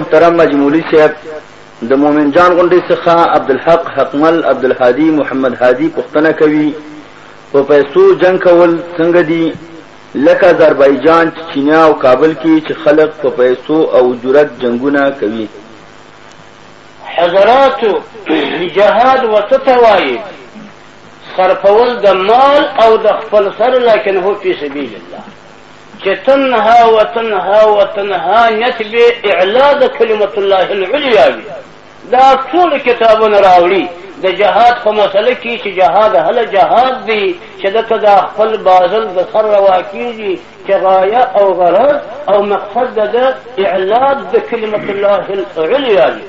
محترم مجمولی صاحب د مومن جان غونډې څخه عبدالحق حقمل عبدالهادي محمد هادي پوښتنه کوي په پیسو جنگ کول څنګه دي لکه آذربایجان چینیا او کابل کې چې خلک په پیسو او جرأت جنگونه کوي حضرات جهاد وسته وایي صرفول د مال او د خپل سر لکن هو فی سبیل الله چې تنها و تنها و تنها نیت به اعلا د کلمت الله العلیا وي دا ټول کتابونه راوړي د جهاد په مسله کې چې جهاد هله جهاد دی چې دته د خپل بازل د سر روا کېږي چې غایه او غرض او مقصد د اعلاد د کلمت الله العلیا دی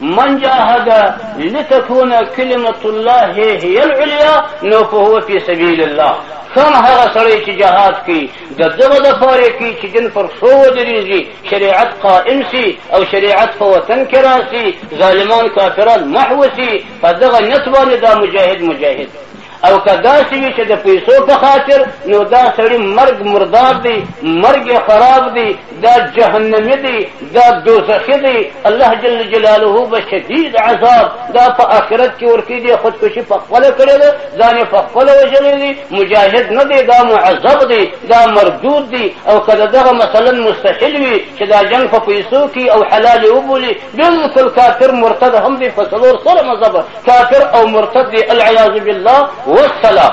من جاهد لتكون كلمة الله هي العليا نو فهو في سبيل الله کم هغه سړی چې جهاد کوي د دغه د پاره کوي چې دین پر ښو ودرېږي شریعت قائم سي او شریعت په وطن کې راسي ظالمان کافران محو سي په دغه نیت باندې دا مجاهد مجاهد او که داسې وي چې د پیسو په خاطر نو دا سړی مرګ مردار دی مرګ یې خراب دی دا جهنمي دی دا دوزخي دی الله جل جلاله به شدید عذاب دا په آخرت کې ورکی دی خودکشي په خپله کړې ده ځان یې په خپله وژلی دی مجاهد نه دی دا معذب دی دا مردود دی او که د دغه مثلا مستحل وي چې دا جنګ په پیسو کې او حلال وبولي بلکل کافر مرتد هم دی په څلور سره مذهب کافر او مرتد دی العیاذ بالله والسلام